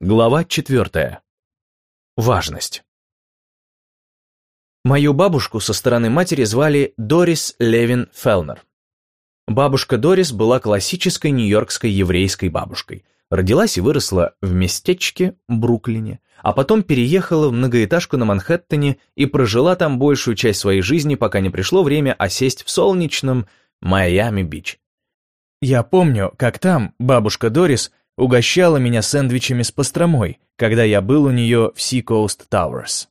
Глава четвертая. Важность. Мою бабушку со стороны матери звали Дорис Левин Фелнер. Бабушка Дорис была классической нью-йоркской еврейской бабушкой. Родилась и выросла в местечке Бруклине, а потом переехала в многоэтажку на Манхэттене и прожила там большую часть своей жизни, пока не пришло время осесть в солнечном Майами-Бич. Я помню, как там бабушка Дорис угощала меня сэндвичами с пастромой, когда я был у нее в Seacoast Towers.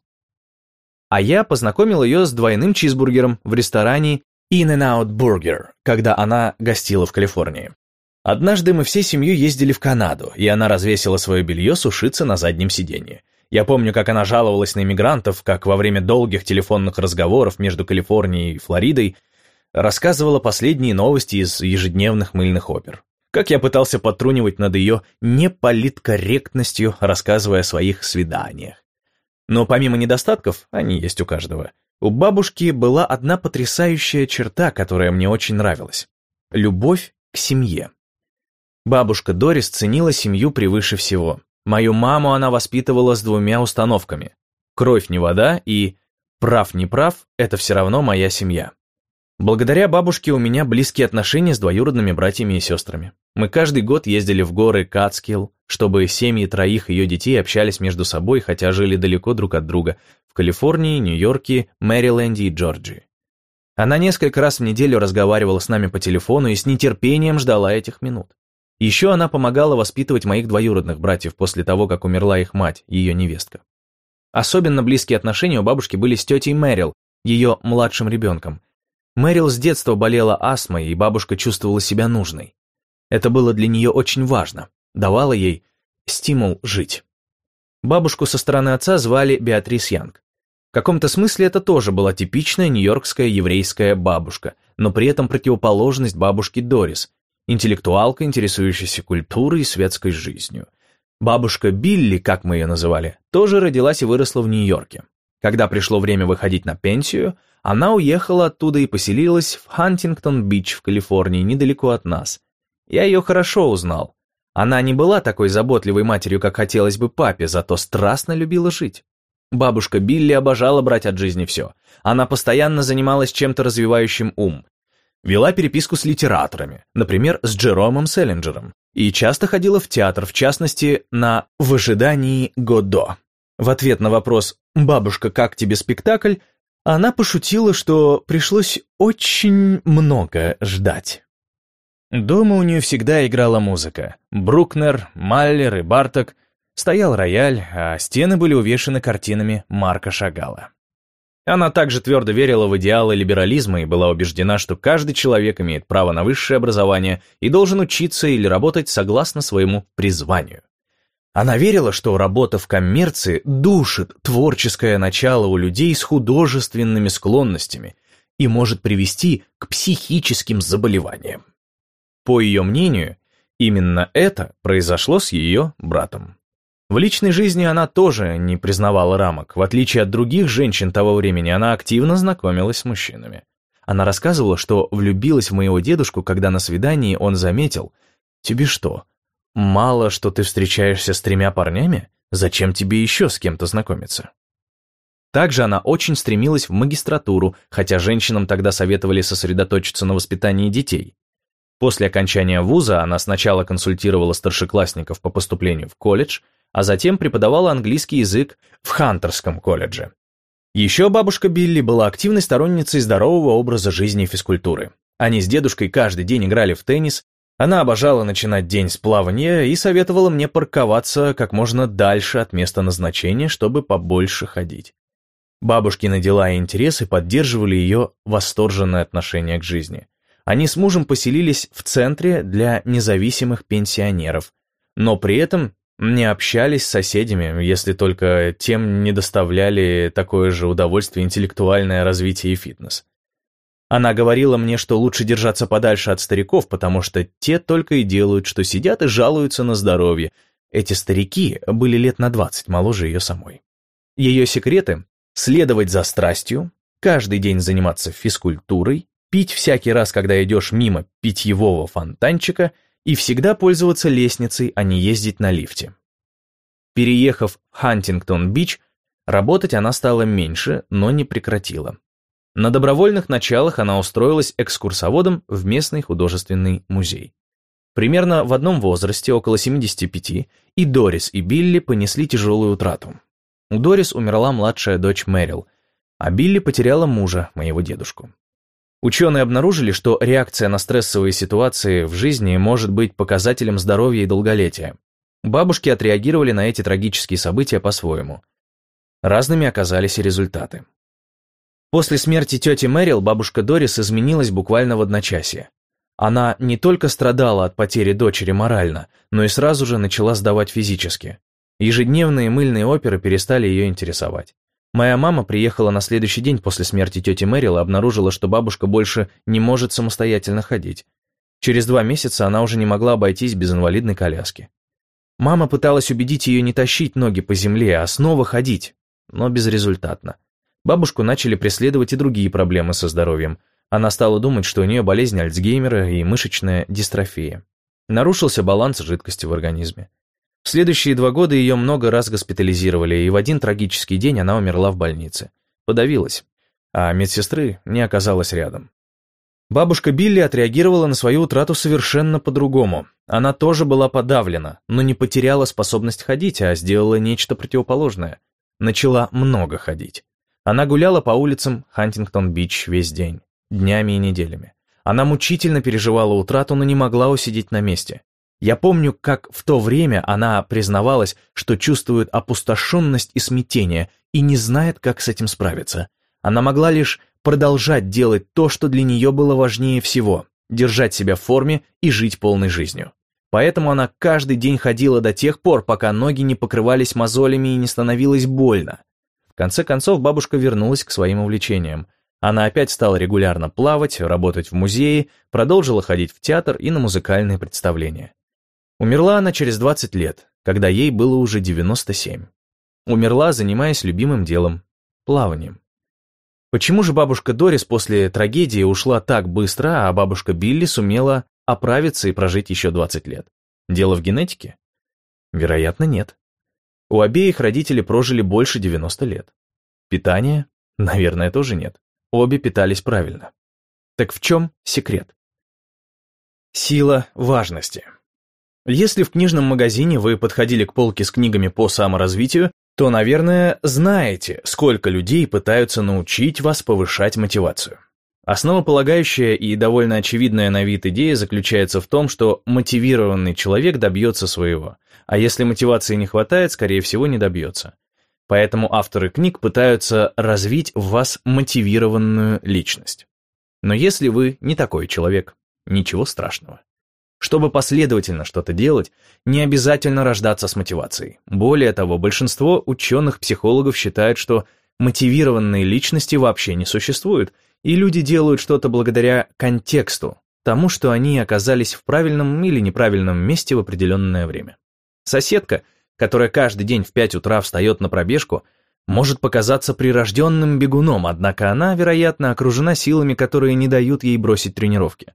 А я познакомил ее с двойным чизбургером в ресторане In-N-Out Burger, когда она гостила в Калифорнии. Однажды мы всей семьей ездили в Канаду, и она развесила свое белье сушиться на заднем сиденье. Я помню, как она жаловалась на иммигрантов, как во время долгих телефонных разговоров между Калифорнией и Флоридой рассказывала последние новости из ежедневных мыльных опер как я пытался потрунивать над ее неполиткорректностью, рассказывая о своих свиданиях. Но помимо недостатков, они есть у каждого, у бабушки была одна потрясающая черта, которая мне очень нравилась. Любовь к семье. Бабушка Дорис ценила семью превыше всего. Мою маму она воспитывала с двумя установками. Кровь не вода и прав не прав, это все равно моя семья. Благодаря бабушке у меня близкие отношения с двоюродными братьями и сестрами. Мы каждый год ездили в горы Кацкилл, чтобы семьи троих ее детей общались между собой, хотя жили далеко друг от друга, в Калифорнии, Нью-Йорке, Мэриленде и Джорджии. Она несколько раз в неделю разговаривала с нами по телефону и с нетерпением ждала этих минут. Еще она помогала воспитывать моих двоюродных братьев после того, как умерла их мать, ее невестка. Особенно близкие отношения у бабушки были с тетей Мэрил, ее младшим ребенком, Мэрил с детства болела астмой, и бабушка чувствовала себя нужной. Это было для нее очень важно, давало ей стимул жить. Бабушку со стороны отца звали Беатрис Янг. В каком-то смысле это тоже была типичная нью-йоркская еврейская бабушка, но при этом противоположность бабушки Дорис, интеллектуалка, интересующаяся культурой и светской жизнью. Бабушка Билли, как мы ее называли, тоже родилась и выросла в Нью-Йорке. Когда пришло время выходить на пенсию, она уехала оттуда и поселилась в Хантингтон-Бич в Калифорнии, недалеко от нас. Я ее хорошо узнал. Она не была такой заботливой матерью, как хотелось бы папе, зато страстно любила жить. Бабушка Билли обожала брать от жизни все. Она постоянно занималась чем-то развивающим ум. Вела переписку с литераторами, например, с Джеромом Сэлинджером, и часто ходила в театр, в частности, на «В ожидании Годо». В ответ на вопрос «Бабушка, как тебе спектакль?» Она пошутила, что пришлось очень много ждать. Дома у нее всегда играла музыка. Брукнер, Маллер и Барток. Стоял рояль, а стены были увешаны картинами Марка Шагала. Она также твердо верила в идеалы либерализма и была убеждена, что каждый человек имеет право на высшее образование и должен учиться или работать согласно своему призванию. Она верила, что работа в коммерции душит творческое начало у людей с художественными склонностями и может привести к психическим заболеваниям. По ее мнению, именно это произошло с ее братом. В личной жизни она тоже не признавала рамок. В отличие от других женщин того времени, она активно знакомилась с мужчинами. Она рассказывала, что влюбилась в моего дедушку, когда на свидании он заметил, «Тебе что, Мало, что ты встречаешься с тремя парнями, зачем тебе еще с кем-то знакомиться? Также она очень стремилась в магистратуру, хотя женщинам тогда советовали сосредоточиться на воспитании детей. После окончания вуза она сначала консультировала старшеклассников по поступлению в колледж, а затем преподавала английский язык в Хантерском колледже. Еще бабушка Билли была активной сторонницей здорового образа жизни и физкультуры. Они с дедушкой каждый день играли в теннис она обожала начинать день с плавания и советовала мне парковаться как можно дальше от места назначения, чтобы побольше ходить. Бабушкины дела и интересы поддерживали ее восторженное отношение к жизни. Они с мужем поселились в центре для независимых пенсионеров, но при этом не общались с соседями, если только тем не доставляли такое же удовольствие интеллектуальное развитие и фитнес. Она говорила мне, что лучше держаться подальше от стариков, потому что те только и делают, что сидят и жалуются на здоровье. Эти старики были лет на двадцать моложе ее самой. Ее секреты — следовать за страстью, каждый день заниматься физкультурой, пить всякий раз, когда идешь мимо питьевого фонтанчика и всегда пользоваться лестницей, а не ездить на лифте. Переехав в Хантингтон-Бич, работать она стала меньше, но не прекратила. На добровольных началах она устроилась экскурсоводом в местный художественный музей. Примерно в одном возрасте, около 75, и Дорис, и Билли понесли тяжелую утрату. У Дорис умерла младшая дочь Мэрил, а Билли потеряла мужа, моего дедушку. Ученые обнаружили, что реакция на стрессовые ситуации в жизни может быть показателем здоровья и долголетия. Бабушки отреагировали на эти трагические события по-своему. Разными оказались и результаты. После смерти тети Мэрил бабушка Дорис изменилась буквально в одночасье. Она не только страдала от потери дочери морально, но и сразу же начала сдавать физически. Ежедневные мыльные оперы перестали ее интересовать. Моя мама приехала на следующий день после смерти тети Мэрил и обнаружила, что бабушка больше не может самостоятельно ходить. Через два месяца она уже не могла обойтись без инвалидной коляски. Мама пыталась убедить ее не тащить ноги по земле, а снова ходить, но безрезультатно. Бабушку начали преследовать и другие проблемы со здоровьем. Она стала думать, что у нее болезнь Альцгеймера и мышечная дистрофия. Нарушился баланс жидкости в организме. В следующие два года ее много раз госпитализировали, и в один трагический день она умерла в больнице. Подавилась, а медсестры не оказалось рядом. Бабушка Билли отреагировала на свою утрату совершенно по-другому. Она тоже была подавлена, но не потеряла способность ходить, а сделала нечто противоположное. Начала много ходить. Она гуляла по улицам Хантингтон-Бич весь день, днями и неделями. Она мучительно переживала утрату, но не могла усидеть на месте. Я помню, как в то время она признавалась, что чувствует опустошенность и смятение и не знает, как с этим справиться. Она могла лишь продолжать делать то, что для нее было важнее всего – держать себя в форме и жить полной жизнью. Поэтому она каждый день ходила до тех пор, пока ноги не покрывались мозолями и не становилось больно конце концов, бабушка вернулась к своим увлечениям. Она опять стала регулярно плавать, работать в музее, продолжила ходить в театр и на музыкальные представления. Умерла она через 20 лет, когда ей было уже 97. Умерла, занимаясь любимым делом – плаванием. Почему же бабушка Дорис после трагедии ушла так быстро, а бабушка Билли сумела оправиться и прожить еще 20 лет? Дело в генетике? Вероятно, нет. У обеих родители прожили больше 90 лет. Питание? Наверное, тоже нет. Обе питались правильно. Так в чем секрет? Сила важности. Если в книжном магазине вы подходили к полке с книгами по саморазвитию, то, наверное, знаете, сколько людей пытаются научить вас повышать мотивацию. Основополагающая и довольно очевидная на вид идея заключается в том, что мотивированный человек добьется своего, а если мотивации не хватает, скорее всего, не добьется. Поэтому авторы книг пытаются развить в вас мотивированную личность. Но если вы не такой человек, ничего страшного. Чтобы последовательно что-то делать, не обязательно рождаться с мотивацией. Более того, большинство ученых-психологов считают, что мотивированные личности вообще не существуют – и люди делают что-то благодаря контексту, тому, что они оказались в правильном или неправильном месте в определенное время. Соседка, которая каждый день в 5 утра встает на пробежку, может показаться прирожденным бегуном, однако она, вероятно, окружена силами, которые не дают ей бросить тренировки.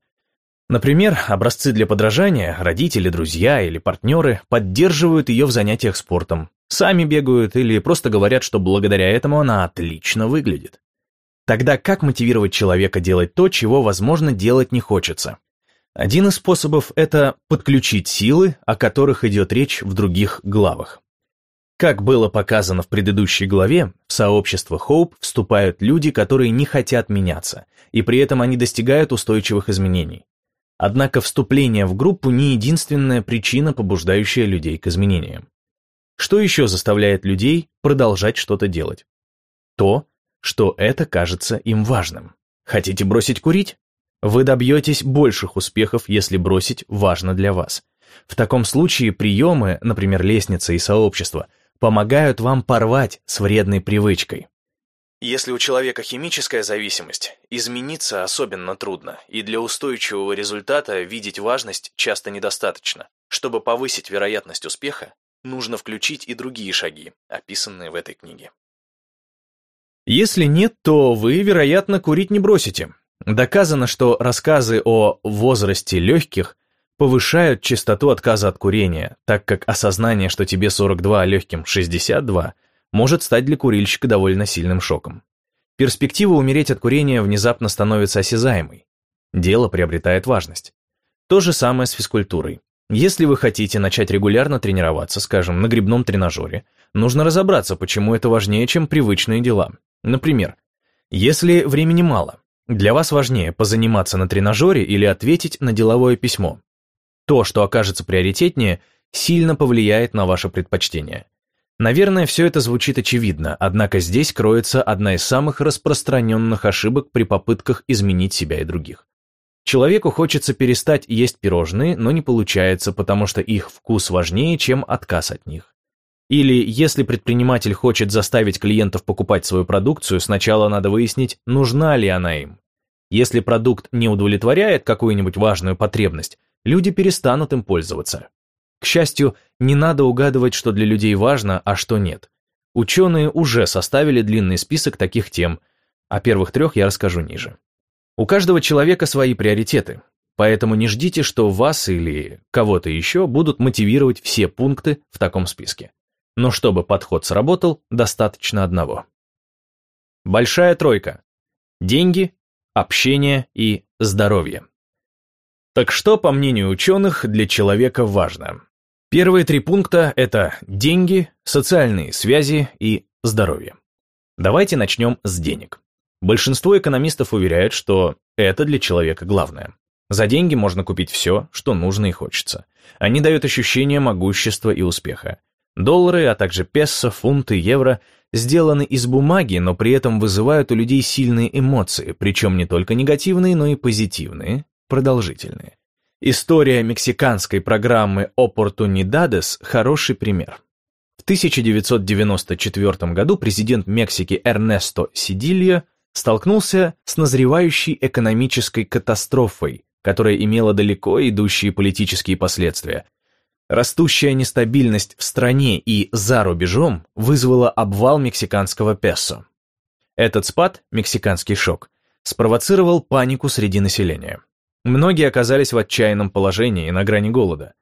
Например, образцы для подражания, родители, друзья или партнеры поддерживают ее в занятиях спортом, сами бегают или просто говорят, что благодаря этому она отлично выглядит. Тогда как мотивировать человека делать то, чего, возможно, делать не хочется? Один из способов – это подключить силы, о которых идет речь в других главах. Как было показано в предыдущей главе, в сообщество Hope вступают люди, которые не хотят меняться, и при этом они достигают устойчивых изменений. Однако вступление в группу не единственная причина, побуждающая людей к изменениям. Что еще заставляет людей продолжать что-то делать? То, что это кажется им важным. Хотите бросить курить? Вы добьетесь больших успехов, если бросить важно для вас. В таком случае приемы, например, лестница и сообщество, помогают вам порвать с вредной привычкой. Если у человека химическая зависимость, измениться особенно трудно, и для устойчивого результата видеть важность часто недостаточно. Чтобы повысить вероятность успеха, нужно включить и другие шаги, описанные в этой книге. Если нет, то вы, вероятно, курить не бросите. Доказано, что рассказы о возрасте легких повышают частоту отказа от курения, так как осознание, что тебе 42, а легким 62, может стать для курильщика довольно сильным шоком. Перспектива умереть от курения внезапно становится осязаемой. Дело приобретает важность. То же самое с физкультурой. Если вы хотите начать регулярно тренироваться, скажем, на грибном тренажере, нужно разобраться, почему это важнее, чем привычные дела. Например, если времени мало, для вас важнее позаниматься на тренажере или ответить на деловое письмо. То, что окажется приоритетнее, сильно повлияет на ваше предпочтение. Наверное, все это звучит очевидно, однако здесь кроется одна из самых распространенных ошибок при попытках изменить себя и других. Человеку хочется перестать есть пирожные, но не получается, потому что их вкус важнее, чем отказ от них. Или если предприниматель хочет заставить клиентов покупать свою продукцию, сначала надо выяснить, нужна ли она им. Если продукт не удовлетворяет какую-нибудь важную потребность, люди перестанут им пользоваться. К счастью, не надо угадывать, что для людей важно, а что нет. Ученые уже составили длинный список таких тем, о первых трех я расскажу ниже. У каждого человека свои приоритеты, поэтому не ждите, что вас или кого-то еще будут мотивировать все пункты в таком списке. Но чтобы подход сработал, достаточно одного. Большая тройка. Деньги, общение и здоровье. Так что, по мнению ученых, для человека важно? Первые три пункта – это деньги, социальные связи и здоровье. Давайте начнем с денег. Большинство экономистов уверяют, что это для человека главное. За деньги можно купить все, что нужно и хочется. Они дают ощущение могущества и успеха. Доллары, а также песо, фунты, евро сделаны из бумаги, но при этом вызывают у людей сильные эмоции, причем не только негативные, но и позитивные, продолжительные. История мексиканской программы «Опортунидадес» – хороший пример. В 1994 году президент Мексики Эрнесто Сидильо столкнулся с назревающей экономической катастрофой, которая имела далеко идущие политические последствия. Растущая нестабильность в стране и за рубежом вызвала обвал мексиканского песо. Этот спад, мексиканский шок, спровоцировал панику среди населения. Многие оказались в отчаянном положении и на грани голода.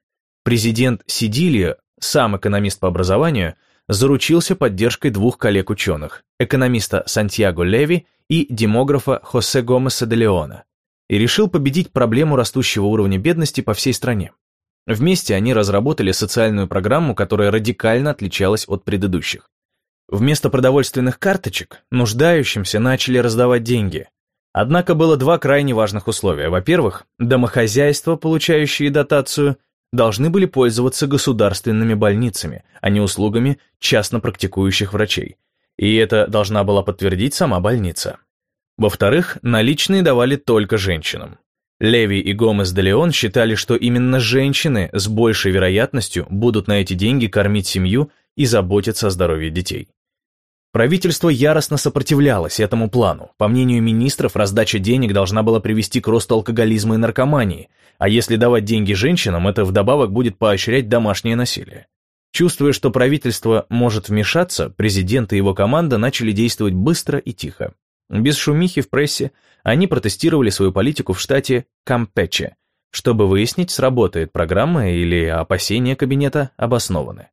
Президент Сидилио, сам экономист по образованию, заручился поддержкой двух коллег-ученых, экономиста Сантьяго Леви и демографа Хосе Гомеса де Леона, и решил победить проблему растущего уровня бедности по всей стране. Вместе они разработали социальную программу, которая радикально отличалась от предыдущих. Вместо продовольственных карточек нуждающимся начали раздавать деньги. Однако было два крайне важных условия. Во-первых, домохозяйства, получающие дотацию, должны были пользоваться государственными больницами, а не услугами частно практикующих врачей. И это должна была подтвердить сама больница. Во-вторых, наличные давали только женщинам. Леви и Гомес де Леон считали, что именно женщины с большей вероятностью будут на эти деньги кормить семью и заботиться о здоровье детей. Правительство яростно сопротивлялось этому плану. По мнению министров, раздача денег должна была привести к росту алкоголизма и наркомании, а если давать деньги женщинам, это вдобавок будет поощрять домашнее насилие. Чувствуя, что правительство может вмешаться, президент и его команда начали действовать быстро и тихо. Без шумихи в прессе они протестировали свою политику в штате Кампече, чтобы выяснить, сработает программа или опасения кабинета обоснованы.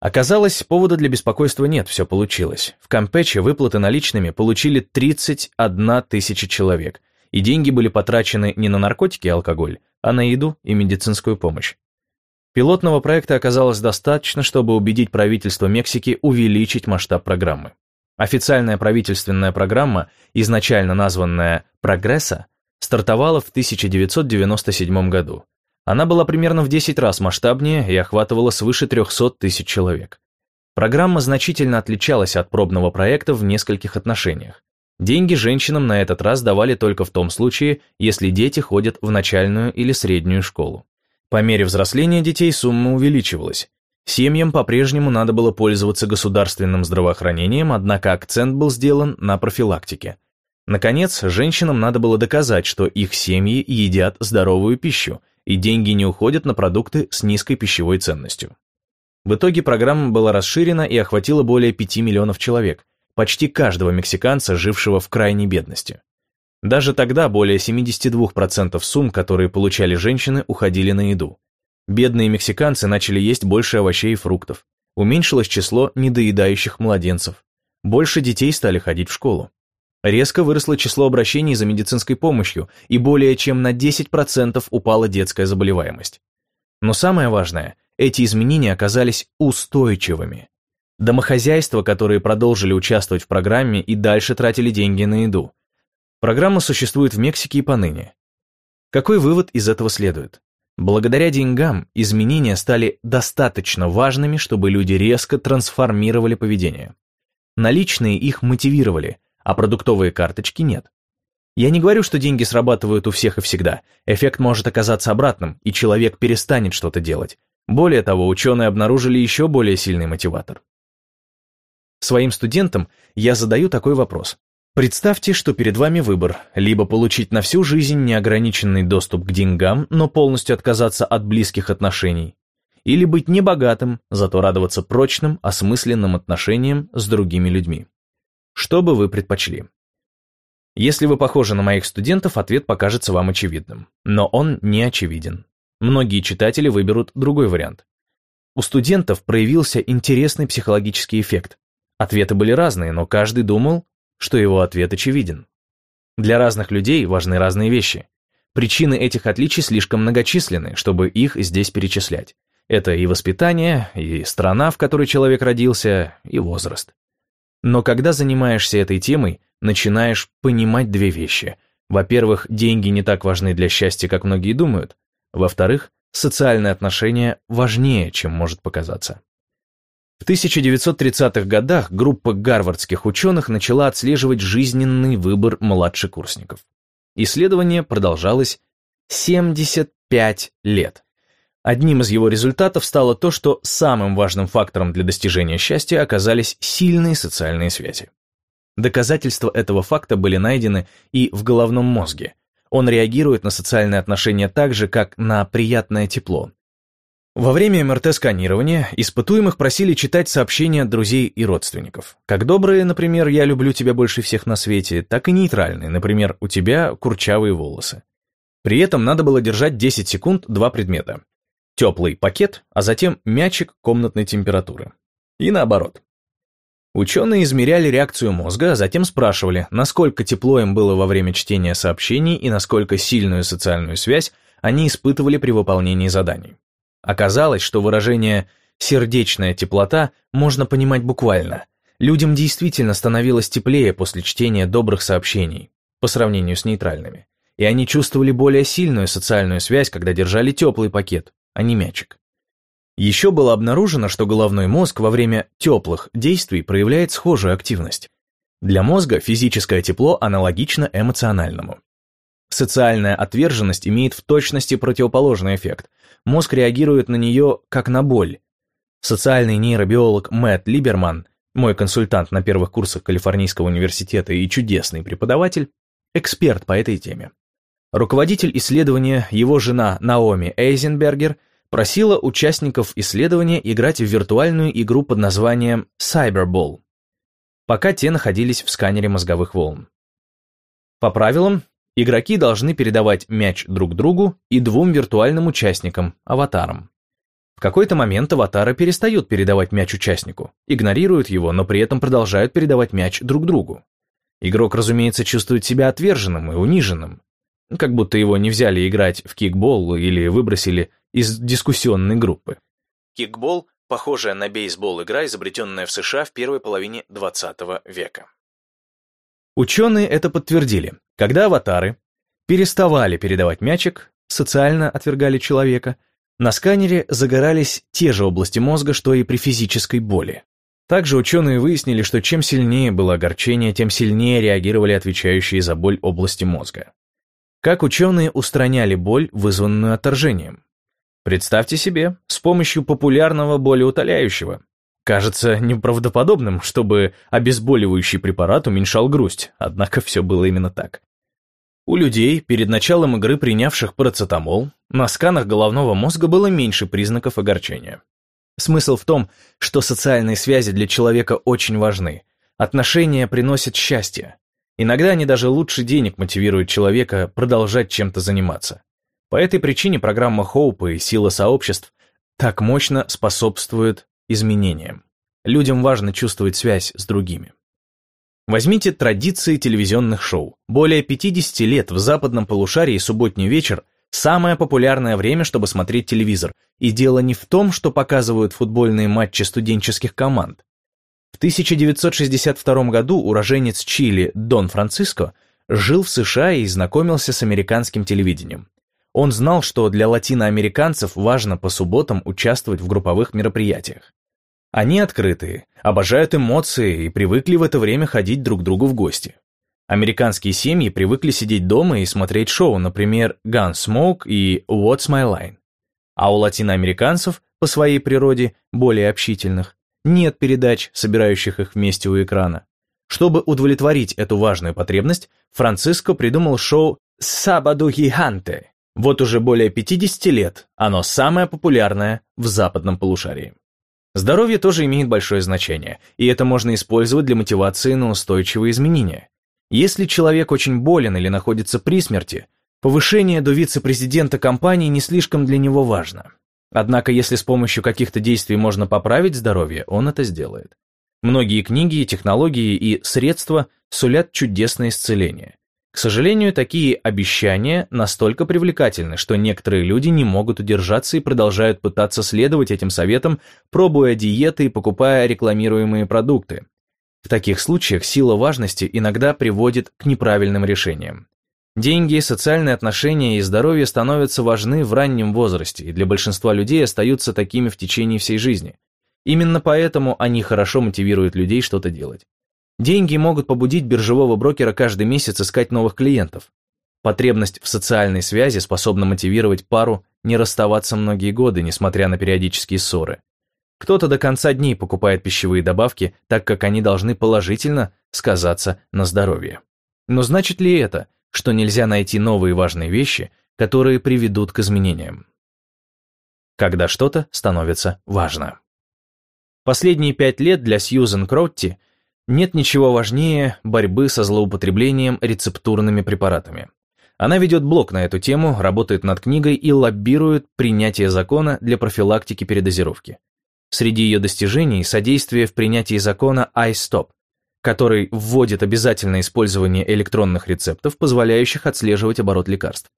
Оказалось, повода для беспокойства нет, все получилось. В Кампече выплаты наличными получили 31 тысяча человек, и деньги были потрачены не на наркотики и алкоголь, а на еду и медицинскую помощь. Пилотного проекта оказалось достаточно, чтобы убедить правительство Мексики увеличить масштаб программы. Официальная правительственная программа, изначально названная «Прогресса», стартовала в 1997 году. Она была примерно в 10 раз масштабнее и охватывала свыше 300 тысяч человек. Программа значительно отличалась от пробного проекта в нескольких отношениях. Деньги женщинам на этот раз давали только в том случае, если дети ходят в начальную или среднюю школу. По мере взросления детей сумма увеличивалась. Семьям по-прежнему надо было пользоваться государственным здравоохранением, однако акцент был сделан на профилактике. Наконец, женщинам надо было доказать, что их семьи едят здоровую пищу, и деньги не уходят на продукты с низкой пищевой ценностью. В итоге программа была расширена и охватила более 5 миллионов человек, почти каждого мексиканца, жившего в крайней бедности. Даже тогда более 72% сумм, которые получали женщины, уходили на еду. Бедные мексиканцы начали есть больше овощей и фруктов. Уменьшилось число недоедающих младенцев. Больше детей стали ходить в школу. Резко выросло число обращений за медицинской помощью, и более чем на 10% упала детская заболеваемость. Но самое важное, эти изменения оказались устойчивыми. Домохозяйства, которые продолжили участвовать в программе и дальше тратили деньги на еду. Программа существует в Мексике и поныне. Какой вывод из этого следует? Благодаря деньгам изменения стали достаточно важными, чтобы люди резко трансформировали поведение. Наличные их мотивировали, а продуктовые карточки нет. Я не говорю, что деньги срабатывают у всех и всегда. Эффект может оказаться обратным, и человек перестанет что-то делать. Более того, ученые обнаружили еще более сильный мотиватор. Своим студентам я задаю такой вопрос. Представьте, что перед вами выбор – либо получить на всю жизнь неограниченный доступ к деньгам, но полностью отказаться от близких отношений, или быть небогатым, зато радоваться прочным, осмысленным отношениям с другими людьми. Что бы вы предпочли? Если вы похожи на моих студентов, ответ покажется вам очевидным. Но он не очевиден. Многие читатели выберут другой вариант. У студентов проявился интересный психологический эффект. Ответы были разные, но каждый думал, что его ответ очевиден. Для разных людей важны разные вещи. Причины этих отличий слишком многочисленны, чтобы их здесь перечислять. Это и воспитание, и страна, в которой человек родился, и возраст. Но когда занимаешься этой темой, начинаешь понимать две вещи. Во-первых, деньги не так важны для счастья, как многие думают. Во-вторых, социальные отношения важнее, чем может показаться. В 1930-х годах группа гарвардских ученых начала отслеживать жизненный выбор младшекурсников. Исследование продолжалось 75 лет. Одним из его результатов стало то, что самым важным фактором для достижения счастья оказались сильные социальные связи. Доказательства этого факта были найдены и в головном мозге. Он реагирует на социальные отношения так же, как на приятное тепло, во время МРТ-сканирования испытуемых просили читать сообщения от друзей и родственников. Как добрые, например, «я люблю тебя больше всех на свете», так и нейтральные, например, «у тебя курчавые волосы». При этом надо было держать 10 секунд два предмета. Теплый пакет, а затем мячик комнатной температуры. И наоборот. Ученые измеряли реакцию мозга, а затем спрашивали, насколько тепло им было во время чтения сообщений и насколько сильную социальную связь они испытывали при выполнении заданий. Оказалось, что выражение «сердечная теплота» можно понимать буквально. Людям действительно становилось теплее после чтения добрых сообщений, по сравнению с нейтральными. И они чувствовали более сильную социальную связь, когда держали теплый пакет, а не мячик. Еще было обнаружено, что головной мозг во время теплых действий проявляет схожую активность. Для мозга физическое тепло аналогично эмоциональному. Социальная отверженность имеет в точности противоположный эффект мозг реагирует на нее как на боль. Социальный нейробиолог Мэтт Либерман, мой консультант на первых курсах Калифорнийского университета и чудесный преподаватель, эксперт по этой теме. Руководитель исследования, его жена Наоми Эйзенбергер, просила участников исследования играть в виртуальную игру под названием Cyberball, пока те находились в сканере мозговых волн. По правилам, Игроки должны передавать мяч друг другу и двум виртуальным участникам, аватарам. В какой-то момент аватары перестают передавать мяч участнику, игнорируют его, но при этом продолжают передавать мяч друг другу. Игрок, разумеется, чувствует себя отверженным и униженным, как будто его не взяли играть в кикбол или выбросили из дискуссионной группы. Кикбол – похожая на бейсбол игра, изобретенная в США в первой половине 20 века. Ученые это подтвердили. Когда аватары переставали передавать мячик, социально отвергали человека, на сканере загорались те же области мозга, что и при физической боли. Также ученые выяснили, что чем сильнее было огорчение, тем сильнее реагировали отвечающие за боль области мозга. Как ученые устраняли боль, вызванную отторжением? Представьте себе, с помощью популярного болеутоляющего. Кажется неправдоподобным, чтобы обезболивающий препарат уменьшал грусть, однако все было именно так. У людей, перед началом игры принявших парацетамол, на сканах головного мозга было меньше признаков огорчения. Смысл в том, что социальные связи для человека очень важны. Отношения приносят счастье. Иногда они даже лучше денег мотивируют человека продолжать чем-то заниматься. По этой причине программа Хоупа и сила сообществ так мощно способствуют изменениям. Людям важно чувствовать связь с другими. Возьмите традиции телевизионных шоу. Более 50 лет в западном полушарии субботний вечер – самое популярное время, чтобы смотреть телевизор. И дело не в том, что показывают футбольные матчи студенческих команд. В 1962 году уроженец Чили Дон Франциско жил в США и знакомился с американским телевидением. Он знал, что для латиноамериканцев важно по субботам участвовать в групповых мероприятиях. Они открытые, обожают эмоции и привыкли в это время ходить друг к другу в гости. Американские семьи привыкли сидеть дома и смотреть шоу, например, Gunsmoke и What's My Line. А у латиноамериканцев, по своей природе, более общительных, нет передач, собирающих их вместе у экрана. Чтобы удовлетворить эту важную потребность, Франциско придумал шоу «Сабаду Гиганте», вот уже более 50 лет оно самое популярное в западном полушарии. Здоровье тоже имеет большое значение, и это можно использовать для мотивации на устойчивые изменения. Если человек очень болен или находится при смерти, повышение до вице-президента компании не слишком для него важно. Однако, если с помощью каких-то действий можно поправить здоровье, он это сделает. Многие книги, технологии и средства сулят чудесное исцеление. К сожалению, такие обещания настолько привлекательны, что некоторые люди не могут удержаться и продолжают пытаться следовать этим советам, пробуя диеты и покупая рекламируемые продукты. В таких случаях сила важности иногда приводит к неправильным решениям. Деньги, социальные отношения и здоровье становятся важны в раннем возрасте и для большинства людей остаются такими в течение всей жизни. Именно поэтому они хорошо мотивируют людей что-то делать. Деньги могут побудить биржевого брокера каждый месяц искать новых клиентов. Потребность в социальной связи способна мотивировать пару не расставаться многие годы, несмотря на периодические ссоры. Кто-то до конца дней покупает пищевые добавки, так как они должны положительно сказаться на здоровье. Но значит ли это, что нельзя найти новые важные вещи, которые приведут к изменениям? Когда что-то становится важно. Последние пять лет для Сьюзен Кротти нет ничего важнее борьбы со злоупотреблением рецептурными препаратами. Она ведет блог на эту тему, работает над книгой и лоббирует принятие закона для профилактики передозировки. Среди ее достижений – содействие в принятии закона iStop, который вводит обязательное использование электронных рецептов, позволяющих отслеживать оборот лекарств.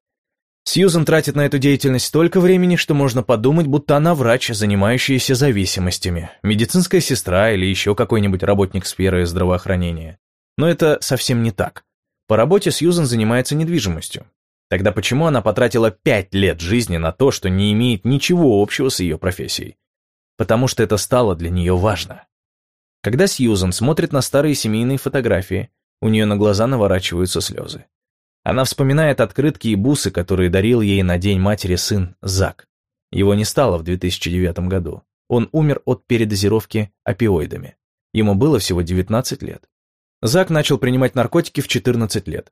Сьюзен тратит на эту деятельность столько времени, что можно подумать, будто она врач, занимающийся зависимостями, медицинская сестра или еще какой-нибудь работник сферы здравоохранения. Но это совсем не так. По работе Сьюзен занимается недвижимостью. Тогда почему она потратила пять лет жизни на то, что не имеет ничего общего с ее профессией? Потому что это стало для нее важно. Когда Сьюзен смотрит на старые семейные фотографии, у нее на глаза наворачиваются слезы. Она вспоминает открытки и бусы, которые дарил ей на День матери сын Зак. Его не стало в 2009 году. Он умер от передозировки опиоидами. Ему было всего 19 лет. Зак начал принимать наркотики в 14 лет.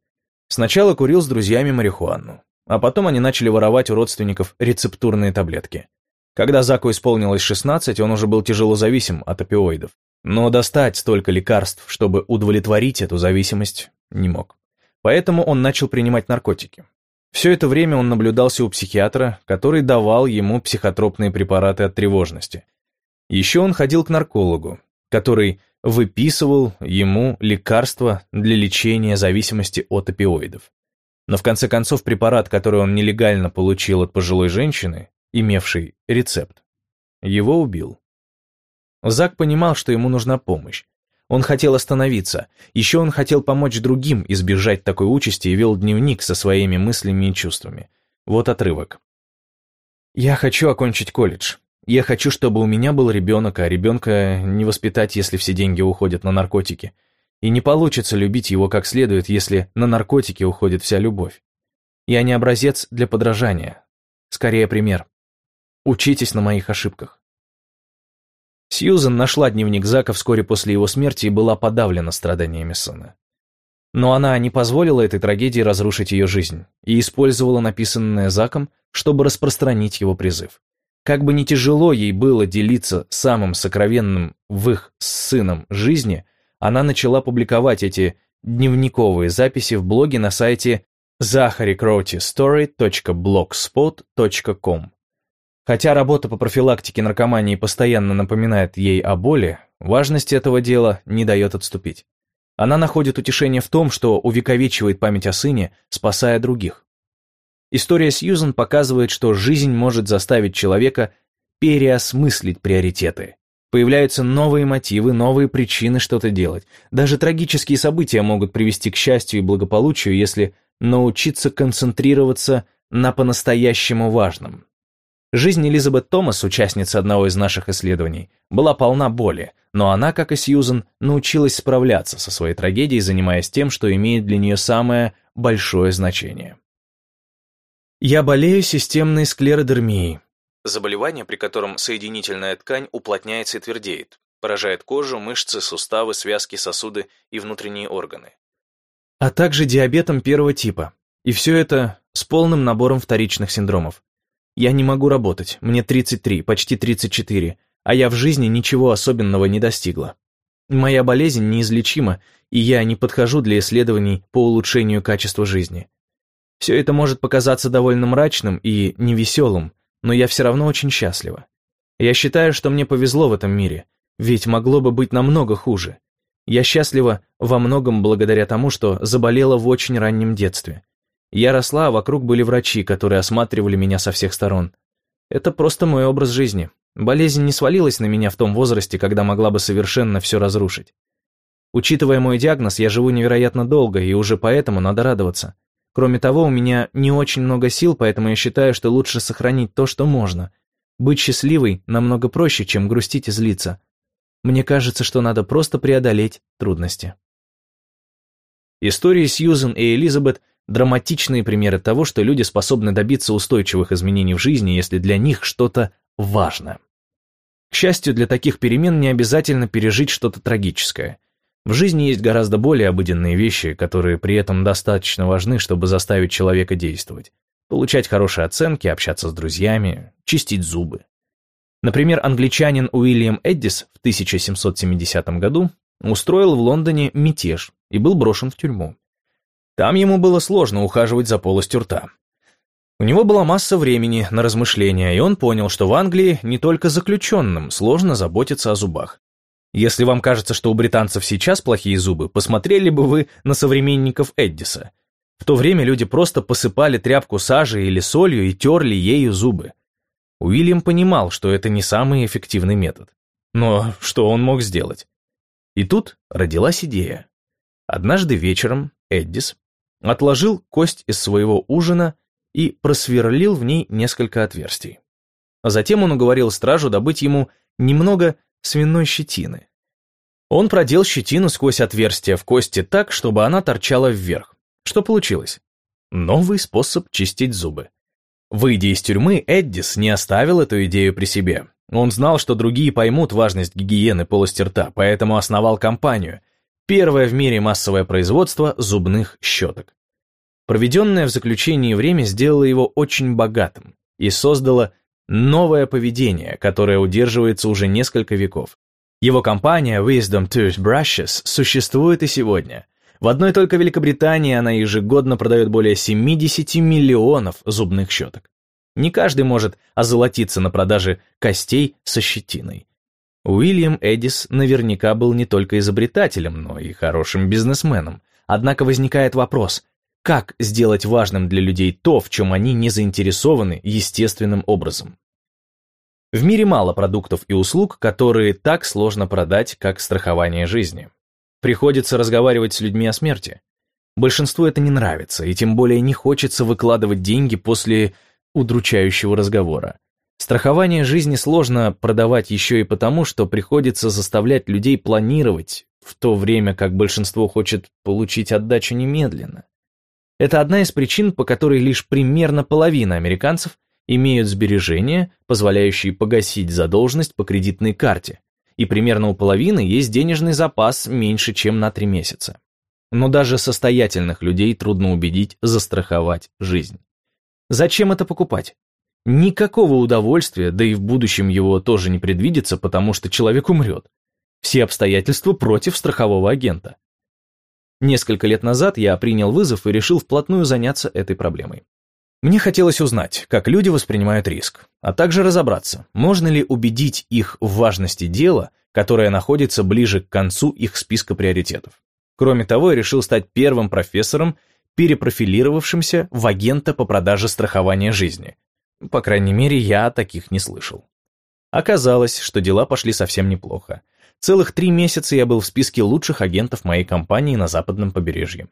Сначала курил с друзьями марихуану, а потом они начали воровать у родственников рецептурные таблетки. Когда Заку исполнилось 16, он уже был тяжело зависим от опиоидов. Но достать столько лекарств, чтобы удовлетворить эту зависимость, не мог. Поэтому он начал принимать наркотики. Все это время он наблюдался у психиатра, который давал ему психотропные препараты от тревожности. Еще он ходил к наркологу, который выписывал ему лекарства для лечения зависимости от опиоидов. Но в конце концов препарат, который он нелегально получил от пожилой женщины, имевшей рецепт, его убил. Зак понимал, что ему нужна помощь, он хотел остановиться. Еще он хотел помочь другим избежать такой участи и вел дневник со своими мыслями и чувствами. Вот отрывок. «Я хочу окончить колледж. Я хочу, чтобы у меня был ребенок, а ребенка не воспитать, если все деньги уходят на наркотики. И не получится любить его как следует, если на наркотики уходит вся любовь. Я не образец для подражания. Скорее пример. Учитесь на моих ошибках. Сьюзен нашла дневник Зака вскоре после его смерти и была подавлена страданиями сына. Но она не позволила этой трагедии разрушить ее жизнь и использовала написанное Заком, чтобы распространить его призыв. Как бы ни тяжело ей было делиться самым сокровенным в их с сыном жизни, она начала публиковать эти дневниковые записи в блоге на сайте zacharykrotistory.blogspot.com. Хотя работа по профилактике наркомании постоянно напоминает ей о боли, важность этого дела не дает отступить. Она находит утешение в том, что увековечивает память о сыне, спасая других. История Сьюзен показывает, что жизнь может заставить человека переосмыслить приоритеты. Появляются новые мотивы, новые причины что-то делать. Даже трагические события могут привести к счастью и благополучию, если научиться концентрироваться на по-настоящему важном. Жизнь Элизабет Томас, участницы одного из наших исследований, была полна боли, но она, как и Сьюзен, научилась справляться со своей трагедией, занимаясь тем, что имеет для нее самое большое значение. «Я болею системной склеродермией», заболевание, при котором соединительная ткань уплотняется и твердеет, поражает кожу, мышцы, суставы, связки, сосуды и внутренние органы. А также диабетом первого типа. И все это с полным набором вторичных синдромов. Я не могу работать, мне 33, почти 34, а я в жизни ничего особенного не достигла. Моя болезнь неизлечима, и я не подхожу для исследований по улучшению качества жизни. Все это может показаться довольно мрачным и невеселым, но я все равно очень счастлива. Я считаю, что мне повезло в этом мире, ведь могло бы быть намного хуже. Я счастлива во многом благодаря тому, что заболела в очень раннем детстве. Я росла, а вокруг были врачи, которые осматривали меня со всех сторон. Это просто мой образ жизни. Болезнь не свалилась на меня в том возрасте, когда могла бы совершенно все разрушить. Учитывая мой диагноз, я живу невероятно долго, и уже поэтому надо радоваться. Кроме того, у меня не очень много сил, поэтому я считаю, что лучше сохранить то, что можно. Быть счастливой намного проще, чем грустить и злиться. Мне кажется, что надо просто преодолеть трудности. Истории Сьюзен и Элизабет драматичные примеры того, что люди способны добиться устойчивых изменений в жизни, если для них что-то важно. К счастью, для таких перемен не обязательно пережить что-то трагическое. В жизни есть гораздо более обыденные вещи, которые при этом достаточно важны, чтобы заставить человека действовать. Получать хорошие оценки, общаться с друзьями, чистить зубы. Например, англичанин Уильям Эддис в 1770 году устроил в Лондоне мятеж и был брошен в тюрьму. Там ему было сложно ухаживать за полостью рта. У него была масса времени на размышления, и он понял, что в Англии не только заключенным сложно заботиться о зубах. Если вам кажется, что у британцев сейчас плохие зубы, посмотрели бы вы на современников Эддиса. В то время люди просто посыпали тряпку сажей или солью и терли ею зубы. Уильям понимал, что это не самый эффективный метод. Но что он мог сделать? И тут родилась идея. Однажды вечером Эддис отложил кость из своего ужина и просверлил в ней несколько отверстий. Затем он уговорил стражу добыть ему немного свиной щетины. Он продел щетину сквозь отверстие в кости так, чтобы она торчала вверх. Что получилось? Новый способ чистить зубы. Выйдя из тюрьмы, Эддис не оставил эту идею при себе. Он знал, что другие поймут важность гигиены полости рта, поэтому основал компанию, первое в мире массовое производство зубных щеток. Проведенное в заключении время сделало его очень богатым и создало новое поведение, которое удерживается уже несколько веков. Его компания Wisdom Toothbrushes существует и сегодня. В одной только Великобритании она ежегодно продает более 70 миллионов зубных щеток. Не каждый может озолотиться на продаже костей со щетиной. Уильям Эдис наверняка был не только изобретателем, но и хорошим бизнесменом. Однако возникает вопрос, как сделать важным для людей то, в чем они не заинтересованы естественным образом? В мире мало продуктов и услуг, которые так сложно продать, как страхование жизни. Приходится разговаривать с людьми о смерти. Большинству это не нравится, и тем более не хочется выкладывать деньги после удручающего разговора. Страхование жизни сложно продавать еще и потому, что приходится заставлять людей планировать, в то время как большинство хочет получить отдачу немедленно. Это одна из причин, по которой лишь примерно половина американцев имеют сбережения, позволяющие погасить задолженность по кредитной карте, и примерно у половины есть денежный запас меньше, чем на три месяца. Но даже состоятельных людей трудно убедить застраховать жизнь. Зачем это покупать? Никакого удовольствия, да и в будущем его тоже не предвидится, потому что человек умрет. Все обстоятельства против страхового агента. Несколько лет назад я принял вызов и решил вплотную заняться этой проблемой. Мне хотелось узнать, как люди воспринимают риск, а также разобраться, можно ли убедить их в важности дела, которое находится ближе к концу их списка приоритетов. Кроме того, я решил стать первым профессором, перепрофилировавшимся в агента по продаже страхования жизни. По крайней мере, я таких не слышал. Оказалось, что дела пошли совсем неплохо. Целых три месяца я был в списке лучших агентов моей компании на западном побережье.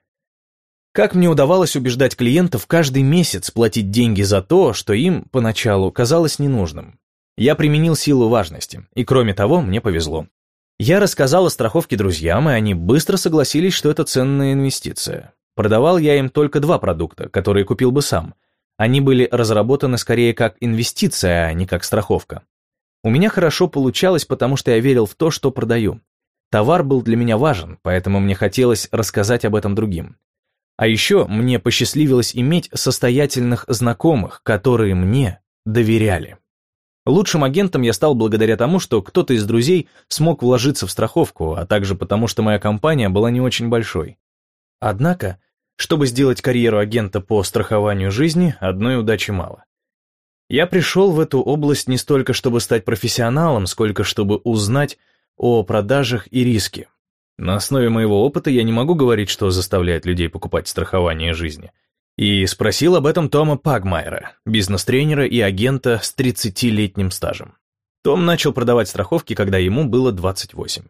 Как мне удавалось убеждать клиентов каждый месяц платить деньги за то, что им поначалу казалось ненужным? Я применил силу важности, и кроме того, мне повезло. Я рассказал о страховке друзьям, и они быстро согласились, что это ценная инвестиция. Продавал я им только два продукта, которые купил бы сам. Они были разработаны скорее как инвестиция, а не как страховка. У меня хорошо получалось, потому что я верил в то, что продаю. Товар был для меня важен, поэтому мне хотелось рассказать об этом другим. А еще мне посчастливилось иметь состоятельных знакомых, которые мне доверяли. Лучшим агентом я стал благодаря тому, что кто-то из друзей смог вложиться в страховку, а также потому, что моя компания была не очень большой. Однако, чтобы сделать карьеру агента по страхованию жизни, одной удачи мало. Я пришел в эту область не столько, чтобы стать профессионалом, сколько чтобы узнать о продажах и риске, на основе моего опыта я не могу говорить, что заставляет людей покупать страхование жизни. И спросил об этом Тома Пагмайера, бизнес-тренера и агента с 30-летним стажем. Том начал продавать страховки, когда ему было 28.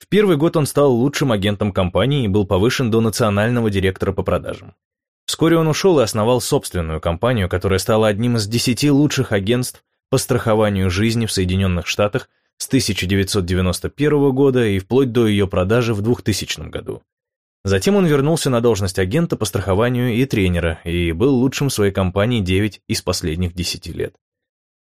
В первый год он стал лучшим агентом компании и был повышен до национального директора по продажам. Вскоре он ушел и основал собственную компанию, которая стала одним из десяти лучших агентств по страхованию жизни в Соединенных Штатах с 1991 года и вплоть до ее продажи в 2000 году. Затем он вернулся на должность агента по страхованию и тренера и был лучшим в своей компании 9 из последних 10 лет.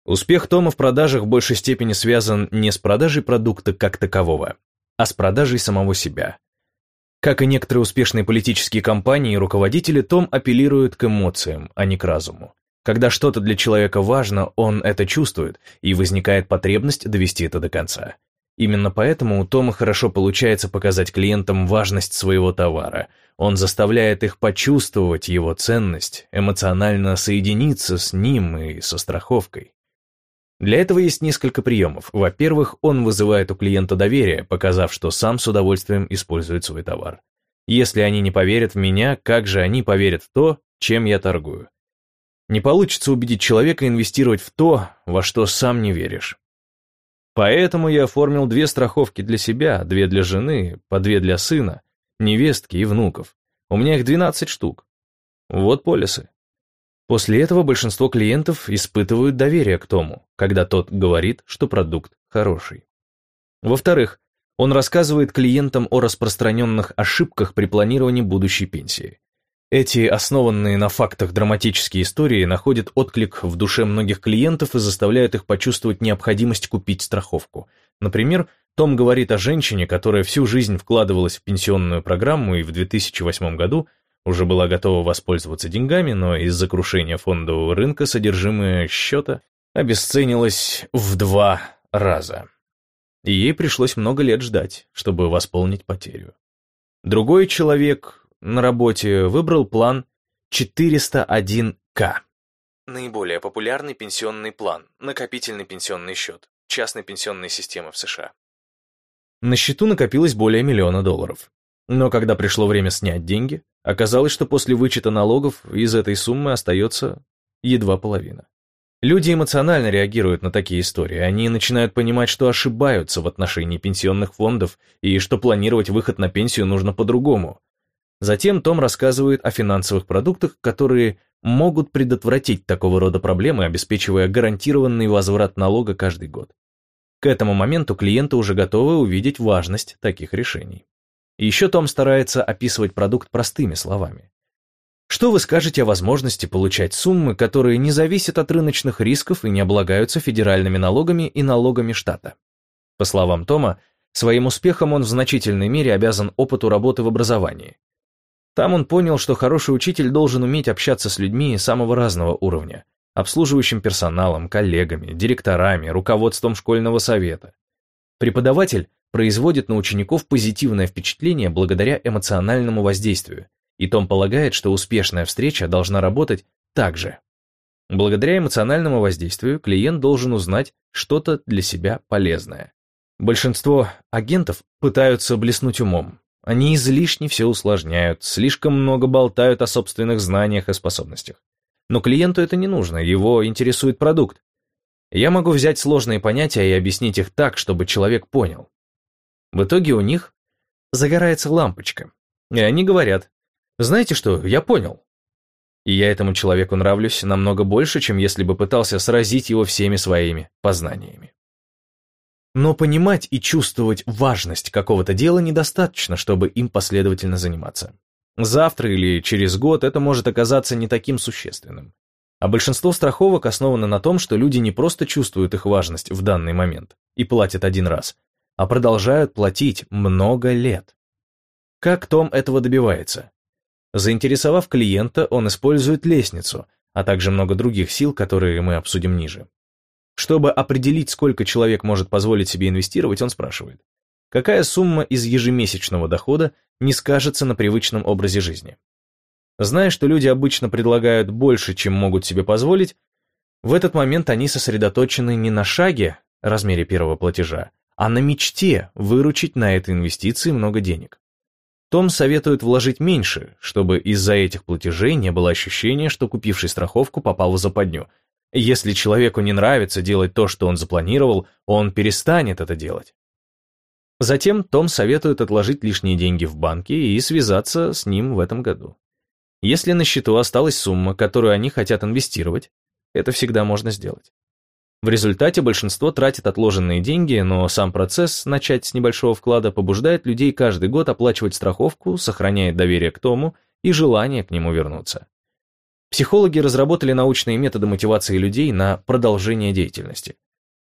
Успех Тома в продажах в большей степени связан не с продажей продукта как такового, а с продажей самого себя. Как и некоторые успешные политические компании и руководители, Том апеллирует к эмоциям, а не к разуму. Когда что-то для человека важно, он это чувствует, и возникает потребность довести это до конца. Именно поэтому у Тома хорошо получается показать клиентам важность своего товара. Он заставляет их почувствовать его ценность, эмоционально соединиться с ним и со страховкой. Для этого есть несколько приемов. Во-первых, он вызывает у клиента доверие, показав, что сам с удовольствием использует свой товар. Если они не поверят в меня, как же они поверят в то, чем я торгую? Не получится убедить человека инвестировать в то, во что сам не веришь. Поэтому я оформил две страховки для себя, две для жены, по две для сына, невестки и внуков. У меня их 12 штук. Вот полисы. После этого большинство клиентов испытывают доверие к тому, когда тот говорит, что продукт хороший. Во-вторых, он рассказывает клиентам о распространенных ошибках при планировании будущей пенсии. Эти основанные на фактах драматические истории находят отклик в душе многих клиентов и заставляют их почувствовать необходимость купить страховку. Например, том говорит о женщине, которая всю жизнь вкладывалась в пенсионную программу и в 2008 году уже была готова воспользоваться деньгами, но из-за крушения фондового рынка содержимое счета обесценилось в два раза. И ей пришлось много лет ждать, чтобы восполнить потерю. Другой человек, на работе выбрал план 401К. Наиболее популярный пенсионный план, накопительный пенсионный счет, частной пенсионной системы в США. На счету накопилось более миллиона долларов. Но когда пришло время снять деньги, оказалось, что после вычета налогов из этой суммы остается едва половина. Люди эмоционально реагируют на такие истории. Они начинают понимать, что ошибаются в отношении пенсионных фондов и что планировать выход на пенсию нужно по-другому, Затем Том рассказывает о финансовых продуктах, которые могут предотвратить такого рода проблемы, обеспечивая гарантированный возврат налога каждый год. К этому моменту клиенты уже готовы увидеть важность таких решений. И еще Том старается описывать продукт простыми словами. Что вы скажете о возможности получать суммы, которые не зависят от рыночных рисков и не облагаются федеральными налогами и налогами штата? По словам Тома, своим успехом он в значительной мере обязан опыту работы в образовании. Там он понял, что хороший учитель должен уметь общаться с людьми самого разного уровня, обслуживающим персоналом, коллегами, директорами, руководством школьного совета. Преподаватель производит на учеников позитивное впечатление благодаря эмоциональному воздействию, и Том полагает, что успешная встреча должна работать так же. Благодаря эмоциональному воздействию клиент должен узнать что-то для себя полезное. Большинство агентов пытаются блеснуть умом. Они излишне все усложняют, слишком много болтают о собственных знаниях и способностях. Но клиенту это не нужно, его интересует продукт. Я могу взять сложные понятия и объяснить их так, чтобы человек понял. В итоге у них загорается лампочка. И они говорят, знаете что, я понял. И я этому человеку нравлюсь намного больше, чем если бы пытался сразить его всеми своими познаниями. Но понимать и чувствовать важность какого-то дела недостаточно, чтобы им последовательно заниматься. Завтра или через год это может оказаться не таким существенным. А большинство страховок основано на том, что люди не просто чувствуют их важность в данный момент и платят один раз, а продолжают платить много лет. Как Том этого добивается? Заинтересовав клиента, он использует лестницу, а также много других сил, которые мы обсудим ниже. Чтобы определить, сколько человек может позволить себе инвестировать, он спрашивает, какая сумма из ежемесячного дохода не скажется на привычном образе жизни. Зная, что люди обычно предлагают больше, чем могут себе позволить, в этот момент они сосредоточены не на шаге, размере первого платежа, а на мечте выручить на этой инвестиции много денег. Том советует вложить меньше, чтобы из-за этих платежей не было ощущения, что купивший страховку попал в западню. Если человеку не нравится делать то, что он запланировал, он перестанет это делать. Затем Том советует отложить лишние деньги в банке и связаться с ним в этом году. Если на счету осталась сумма, которую они хотят инвестировать, это всегда можно сделать. В результате большинство тратит отложенные деньги, но сам процесс начать с небольшого вклада побуждает людей каждый год оплачивать страховку, сохраняет доверие к тому и желание к нему вернуться. Психологи разработали научные методы мотивации людей на продолжение деятельности.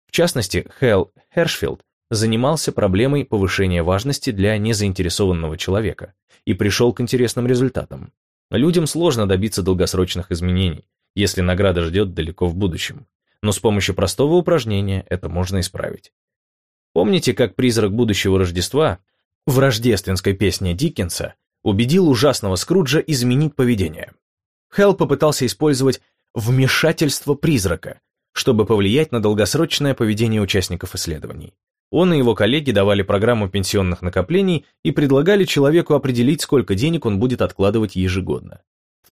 В частности, Хелл Хершфилд занимался проблемой повышения важности для незаинтересованного человека и пришел к интересным результатам. Людям сложно добиться долгосрочных изменений, если награда ждет далеко в будущем. Но с помощью простого упражнения это можно исправить. Помните, как призрак будущего Рождества в рождественской песне Диккенса убедил ужасного Скруджа изменить поведение? Хелл попытался использовать вмешательство призрака, чтобы повлиять на долгосрочное поведение участников исследований. Он и его коллеги давали программу пенсионных накоплений и предлагали человеку определить, сколько денег он будет откладывать ежегодно.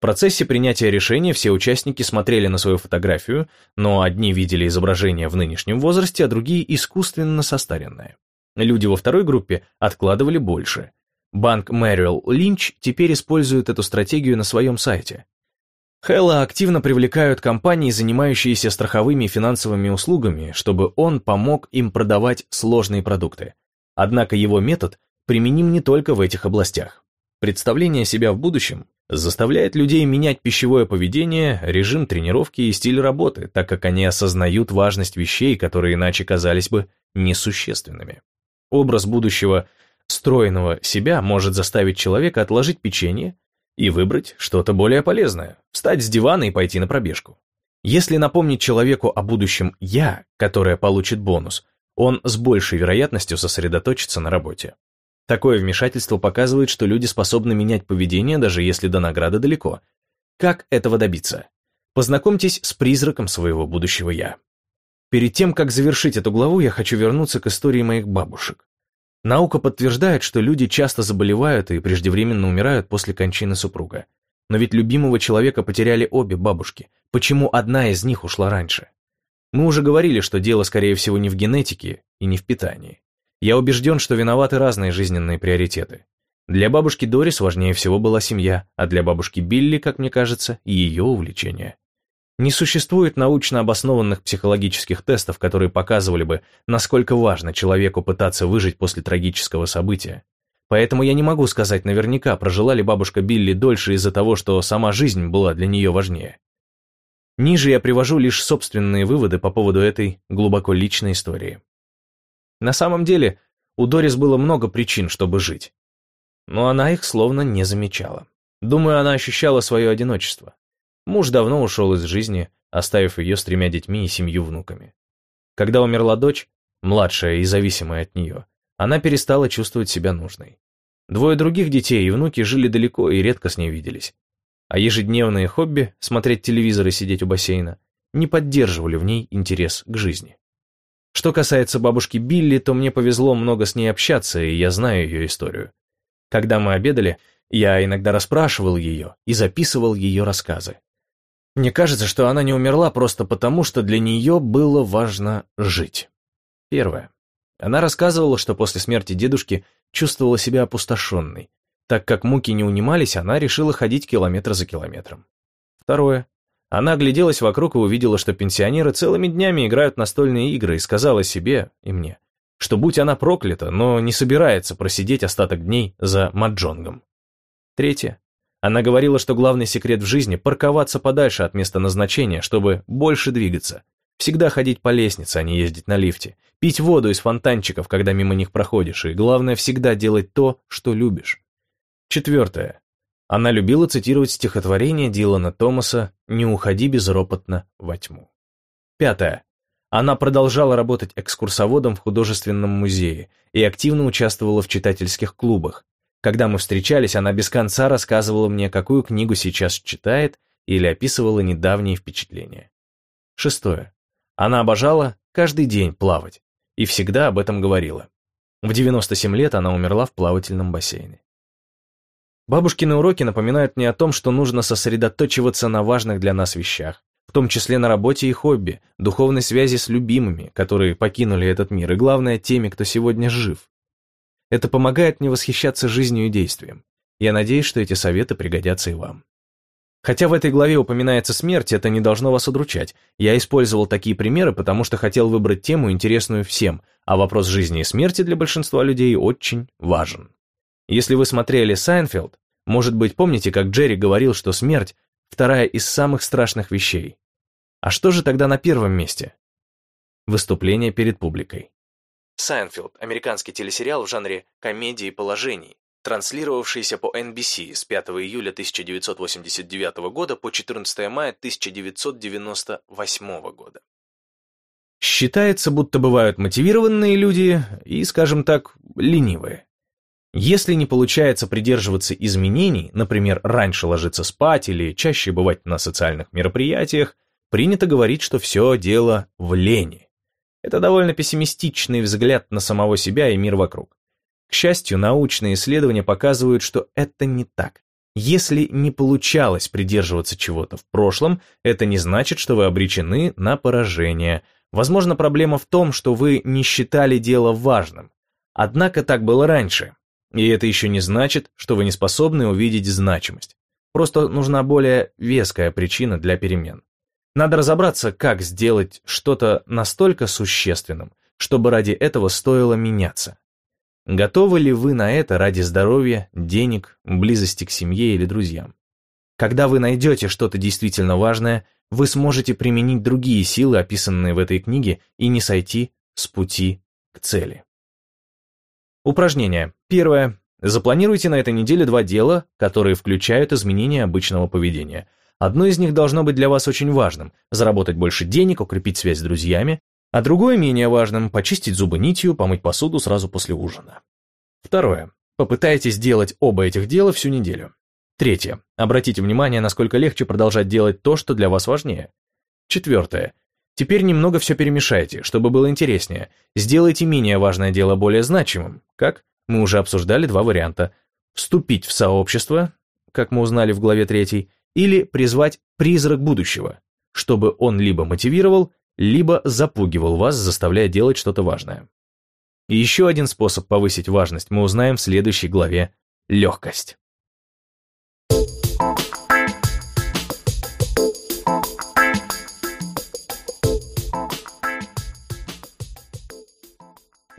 Процессе принятия решения все участники смотрели на свою фотографию, но одни видели изображение в нынешнем возрасте, а другие искусственно состаренное. Люди во второй группе откладывали больше. Банк Merrill Lynch теперь использует эту стратегию на своем сайте. Хэлла активно привлекают компании, занимающиеся страховыми и финансовыми услугами, чтобы он помог им продавать сложные продукты. Однако его метод применим не только в этих областях. Представление себя в будущем заставляет людей менять пищевое поведение, режим тренировки и стиль работы, так как они осознают важность вещей, которые иначе казались бы несущественными. Образ будущего стройного себя может заставить человека отложить печенье, и выбрать что-то более полезное, встать с дивана и пойти на пробежку. Если напомнить человеку о будущем «я», которое получит бонус, он с большей вероятностью сосредоточится на работе. Такое вмешательство показывает, что люди способны менять поведение, даже если до награды далеко. Как этого добиться? Познакомьтесь с призраком своего будущего «я». Перед тем, как завершить эту главу, я хочу вернуться к истории моих бабушек. Наука подтверждает, что люди часто заболевают и преждевременно умирают после кончины супруга. Но ведь любимого человека потеряли обе бабушки. Почему одна из них ушла раньше? Мы уже говорили, что дело, скорее всего, не в генетике и не в питании. Я убежден, что виноваты разные жизненные приоритеты. Для бабушки Дорис важнее всего была семья, а для бабушки Билли, как мне кажется, ее увлечение. Не существует научно обоснованных психологических тестов, которые показывали бы, насколько важно человеку пытаться выжить после трагического события. Поэтому я не могу сказать наверняка, прожила ли бабушка Билли дольше из-за того, что сама жизнь была для нее важнее. Ниже я привожу лишь собственные выводы по поводу этой глубоко личной истории. На самом деле, у Дорис было много причин, чтобы жить. Но она их словно не замечала. Думаю, она ощущала свое одиночество. Муж давно ушел из жизни, оставив ее с тремя детьми и семью внуками. Когда умерла дочь, младшая и зависимая от нее, она перестала чувствовать себя нужной. Двое других детей и внуки жили далеко и редко с ней виделись. А ежедневные хобби, смотреть телевизор и сидеть у бассейна, не поддерживали в ней интерес к жизни. Что касается бабушки Билли, то мне повезло много с ней общаться, и я знаю ее историю. Когда мы обедали, я иногда расспрашивал ее и записывал ее рассказы. Мне кажется, что она не умерла просто потому, что для нее было важно жить. Первое. Она рассказывала, что после смерти дедушки чувствовала себя опустошенной. Так как муки не унимались, она решила ходить километр за километром. Второе. Она огляделась вокруг и увидела, что пенсионеры целыми днями играют настольные игры и сказала себе и мне, что будь она проклята, но не собирается просидеть остаток дней за маджонгом. Третье. Она говорила, что главный секрет в жизни – парковаться подальше от места назначения, чтобы больше двигаться. Всегда ходить по лестнице, а не ездить на лифте. Пить воду из фонтанчиков, когда мимо них проходишь. И главное, всегда делать то, что любишь. Четвертое. Она любила цитировать стихотворение Дилана Томаса «Не уходи безропотно во тьму». Пятое. Она продолжала работать экскурсоводом в художественном музее и активно участвовала в читательских клубах. Когда мы встречались, она без конца рассказывала мне, какую книгу сейчас читает или описывала недавние впечатления. Шестое. Она обожала каждый день плавать и всегда об этом говорила. В 97 лет она умерла в плавательном бассейне. Бабушкины уроки напоминают мне о том, что нужно сосредоточиваться на важных для нас вещах, в том числе на работе и хобби, духовной связи с любимыми, которые покинули этот мир, и главное, теми, кто сегодня жив. Это помогает мне восхищаться жизнью и действием. Я надеюсь, что эти советы пригодятся и вам. Хотя в этой главе упоминается смерть, это не должно вас удручать. Я использовал такие примеры, потому что хотел выбрать тему, интересную всем, а вопрос жизни и смерти для большинства людей очень важен. Если вы смотрели «Сайнфилд», может быть, помните, как Джерри говорил, что смерть – вторая из самых страшных вещей. А что же тогда на первом месте? Выступление перед публикой. Сайнфилд – американский телесериал в жанре комедии положений, транслировавшийся по NBC с 5 июля 1989 года по 14 мая 1998 года. Считается, будто бывают мотивированные люди и, скажем так, ленивые. Если не получается придерживаться изменений, например, раньше ложиться спать или чаще бывать на социальных мероприятиях, принято говорить, что все дело в лени. Это довольно пессимистичный взгляд на самого себя и мир вокруг. К счастью, научные исследования показывают, что это не так. Если не получалось придерживаться чего-то в прошлом, это не значит, что вы обречены на поражение. Возможно, проблема в том, что вы не считали дело важным. Однако так было раньше, и это еще не значит, что вы не способны увидеть значимость. Просто нужна более веская причина для перемен. Надо разобраться, как сделать что-то настолько существенным, чтобы ради этого стоило меняться. Готовы ли вы на это ради здоровья, денег, близости к семье или друзьям? Когда вы найдете что-то действительно важное, вы сможете применить другие силы, описанные в этой книге, и не сойти с пути к цели. Упражнение. Первое. Запланируйте на этой неделе два дела, которые включают изменение обычного поведения. Одно из них должно быть для вас очень важным – заработать больше денег, укрепить связь с друзьями, а другое менее важным – почистить зубы нитью, помыть посуду сразу после ужина. Второе. Попытайтесь делать оба этих дела всю неделю. Третье. Обратите внимание, насколько легче продолжать делать то, что для вас важнее. Четвертое. Теперь немного все перемешайте, чтобы было интереснее. Сделайте менее важное дело более значимым. Как? Мы уже обсуждали два варианта. Вступить в сообщество, как мы узнали в главе 3, или призвать призрак будущего, чтобы он либо мотивировал, либо запугивал вас, заставляя делать что-то важное. И еще один способ повысить важность мы узнаем в следующей главе – легкость.